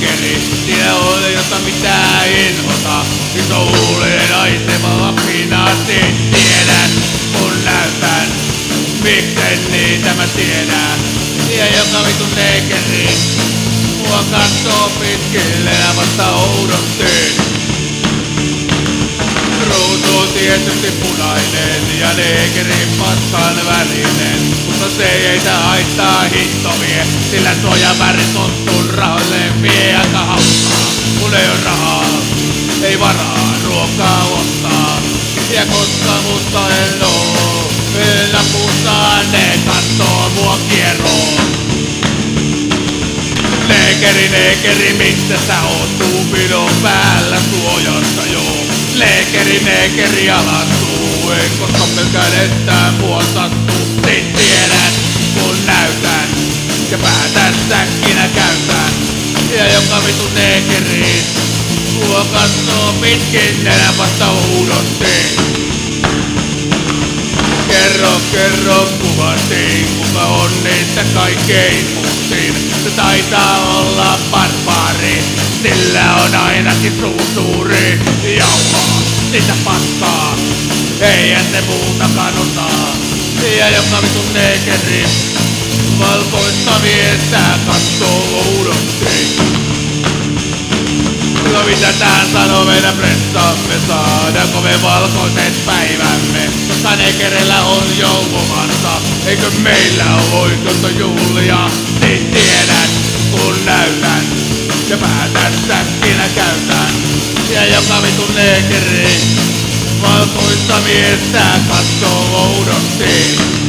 neekeri. Siinä oli jota mitään inhota. Iso huulinen aiseva lapinaatti. Tiedän, kun näytän. Miksen niitä mä tiedän. Ja joka vitu neekeri. Mua kattoo pitkille ja vasta oudosti. On tietysti punainen ja neekerin matkan välinen. Mutta se ei tää haittaa hittovie, sillä suojavärit on sun rahoille vie aika hauskaa. Kun ei oo rahaa, ei varaa ruokaa ottaa. Ja koska musta en oo, musta ne kattoo mua kierroon. Neekeri, neekeri, missä sä oot tuupidon päällä joo. Neekeri, alastuu, en koska pelkään että mua sattuu. Sit tiedät, kun näytän, ja päätän säkkinä käytän. Ja joka vitu neekeri, mua kattoo pitkin vasta uudosti. Kerro, kerro kuvasti, kuka on niistä kaikkein mustin. Se taitaa olla barbaari, sillä on ainakin suu suuri. Jauhaa, sitä paskaa, eihän se muutakaan osaa. Ja joka vitun neekeri, valkoista miestä kattoo oudosti. No mitä tää sanoo meidän pressamme, saadaanko me valkoiset päivämme? Koska nekerellä on joukomansa, eikö meillä oo oikeutta juhlia? Ja päätän säkkinä käytän. Ja joka vitun nekeri, valkoista miestä kattoo oudosti.